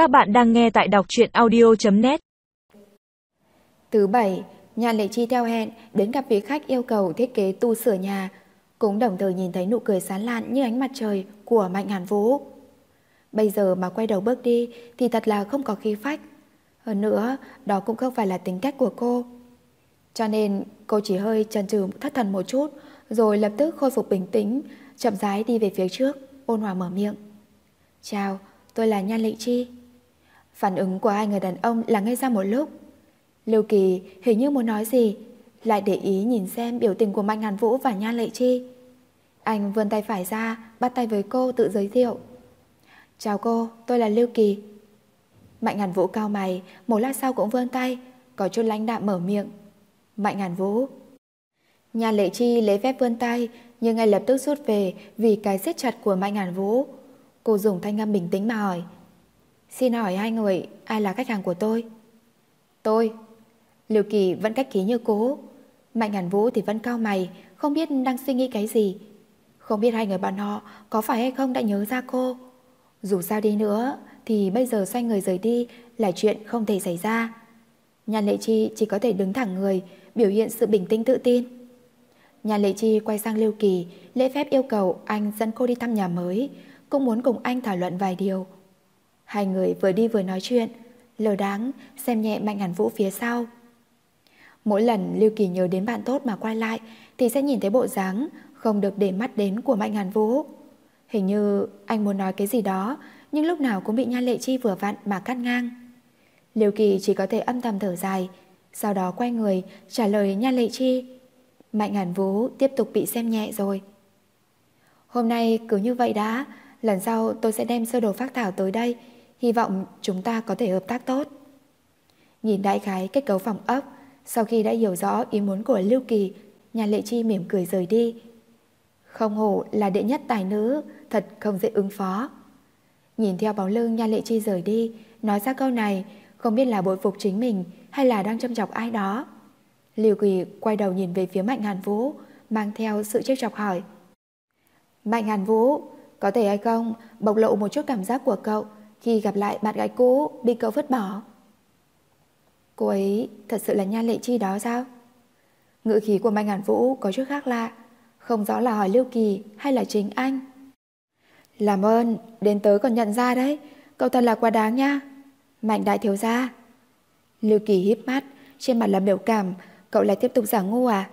Các bạn đang nghe tại đọc truyện audio.net Thứ bảy, nhà lệ chi theo hẹn đến gặp vị khách yêu cầu thiết kế tu sửa nhà, cũng đồng thời nhìn thấy nụ cười sán lạn như ánh mặt trời của Mạnh Hàn Vũ. Bây giờ mà quay đầu bước đi thì thật là không có khí phách. Hơn nữa, đó cũng không phải là tính cách của cô. Cho nên cô chỉ hơi chần chừ thất thần một chút, rồi lập tức khôi phục bình tĩnh, chậm rãi đi về phía trước, ôn hòa mở miệng. Chào, tôi là Nhan Lệ Chi. Phản ứng của hai người đàn ông là ngay ra một lúc. Lưu Kỳ hình như muốn nói gì, lại để ý nhìn xem biểu tình của Mạnh Hàn Vũ và Nhan Lệ Chi. Anh vươn tay phải ra, bắt tay với cô tự giới thiệu. Chào cô, tôi là Lưu Kỳ. Mạnh Hàn Vũ cao mày, một lát sau cũng vươn tay, có chút lãnh đạm mở miệng. Mạnh Hàn Vũ. Nhà Lệ Chi lấy phép vươn tay, nhưng ngay lập tức rút về vì cái siết chặt của Mạnh Hàn Vũ. Cô dùng thanh âm bình tĩnh mà hỏi. Xin hỏi hai người, ai là khách hàng của tôi? Tôi. Liêu Kỳ vẫn cách ký như cố. Mạnh Hàn Vũ thì vẫn cao mày, không biết đang suy nghĩ cái gì. Không biết hai người bọn họ có phải hay không đã nhớ ra cô. Dù sao đi nữa, thì bây giờ xoay người rời đi là chuyện không thể xảy ra. Nhan Lệ Chi chỉ có thể đứng thẳng người, biểu hiện sự bình tĩnh tự tin. Nhan Lệ Chi quay sang liêu Kỳ, lễ phép yêu cầu anh dẫn cô đi thăm nhà mới, cũng muốn cùng anh thảo luận vài điều. Hai người vừa đi vừa nói chuyện, lờ đáng xem nhẹ Mạnh Hàn Vũ phía sau. Mỗi lần Lưu Kỳ nhớ đến bạn tốt mà quay lại thì sẽ nhìn thấy bộ dáng không được để mắt đến của Mạnh Hàn Vũ. Hình như anh muốn nói cái gì đó, nhưng lúc nào cũng bị Nhan Lệ Chi vừa vặn mà cắt ngang. Liêu Kỳ chỉ có thể âm thầm thở dài, sau đó quay người trả lời Nhan Lệ Chi. Mạnh Hàn Vũ tiếp tục bị xem nhẹ rồi. Hôm nay cứ như vậy đã, lần sau tôi sẽ đem sơ đồ phát thảo tới đây, hy vọng chúng ta có thể hợp tác tốt. Nhìn đại khái kết cấu phòng ốc, sau khi đã hiểu rõ ý muốn của Lưu Kỳ, nhà lệ chi mỉm cười rời đi. Không hổ là đệ nhất tài nữ, thật không dễ ứng phó. Nhìn theo bóng lưng nha lệ chi rời đi, nói ra câu này, không biết là bội phục chính mình hay là đang châm chọc ai đó. Lưu Kỳ quay đầu nhìn về phía Mạnh Hàn Vũ, mang theo sự trêu chọc hỏi. Mạnh Hàn Vũ, có thể hay không bộc lộ một chút cảm giác của cậu khi gặp lại bạn gái cũ bị cậu vứt bỏ? Cô ấy thật sự là Nhan Lệ Chi đó sao? Ngữ khí của Mạnh Ngàn Vũ có chút khác lạ, không rõ là hỏi Lưu Kỳ hay là chính anh. Làm ơn, đến tới còn nhận ra đấy, cậu thật là quá đáng nha. Mạnh đại thiếu gia. Lưu Kỳ híp mắt, trên mặt là biểu cảm, cậu lại tiếp tục giả ngu à?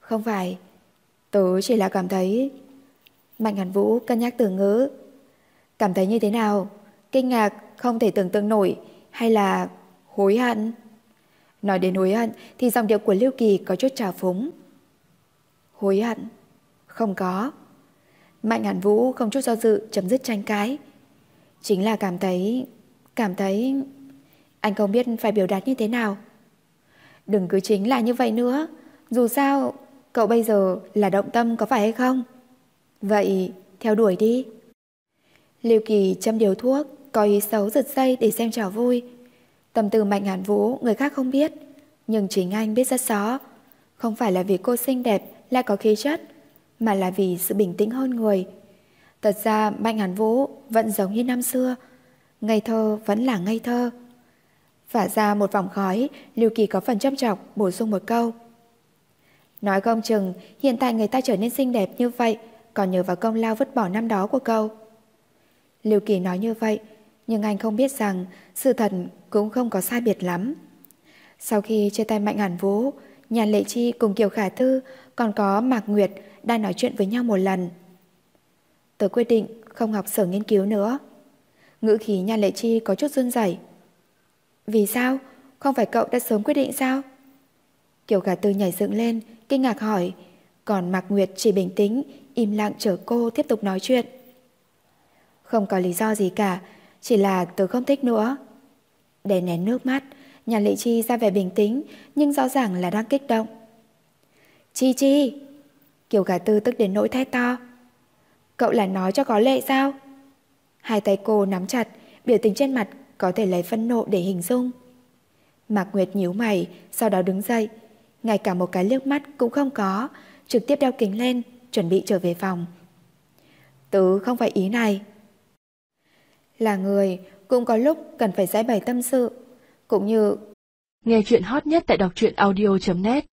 Không phải, tớ chỉ là cảm thấy... Mạnh Hàn Vũ cân nhắc từ ngữ. Cảm thấy như thế nào? Kinh ngạc, không thể tưởng tượng nổi, hay là hối hận? Nói đến hối hận thì dòng điệu của Lưu Kỳ có chút trào phúng. Hối hận? Không có. Mạnh Hàn Vũ không chút do dự chấm dứt tranh cãi. Chính là cảm thấy... Cảm thấy... Anh không biết phải biểu đạt như thế nào. Đừng cứ chính là như vậy nữa. Dù sao, cậu bây giờ là động tâm có phải hay không? Vậy, theo đuổi đi. Liêu Kỳ châm điều thuốc, có ý xấu giật dây để xem trò vui. Tâm tư Mạnh Hàn Vũ người khác không biết, nhưng chính anh biết rất rõ. Không phải là vì cô xinh đẹp lại có khí chất, mà là vì sự bình tĩnh hơn người. Thật ra Mạnh Hàn Vũ vẫn giống như năm xưa, ngây thơ vẫn là ngây thơ. Phả ra một vòng khói, Lưu Kỳ có phần châm chọc bổ sung một câu. Nói không chừng, hiện tại người ta trở nên xinh đẹp như vậy, còn nhờ vào công lao vứt bỏ năm đó của cậu. Lưu Kỳ nói như vậy, nhưng anh không biết rằng sự thật cũng không có sai biệt lắm. Sau khi chia tay Mạnh Hàn Vũ, nhà Lệ Chi cùng Kiều Khả Thư còn có Mạc Nguyệt đang nói chuyện với nhau một lần. Tớ quyết định không học sở nghiên cứu nữa. Ngữ khí nhà Lệ Chi có chút run rẩy. Vì sao? Không phải cậu đã sớm quyết định sao? Kiều Khả Tư nhảy dựng lên, kinh ngạc hỏi, còn Mạc Nguyệt chỉ bình tĩnh, im lặng chờ cô tiếp tục nói chuyện. Không có lý do gì cả, chỉ là tớ không thích nữa. Để nén nước mắt, nhà lệ chi ra vẻ bình tĩnh, nhưng rõ ràng là đang kích động. Chi chi! Kiều gà tư tức đến nỗi thét to. Cậu là nói cho có lệ sao? Hai tay cô nắm chặt, biểu tình trên mặt có thể lấy phân nộ để hình dung. Mạc Nguyệt nhíu mày, sau đó đứng dậy. Ngay cả một cái liếc mắt cũng không có, trực tiếp đeo kính lên, chuẩn bị trở về phòng. Tứ không phải ý này. Là người, cũng có lúc cần phải giải bày tâm sự, cũng như nghe chuyện hot nhất tại đọc truyện audio.net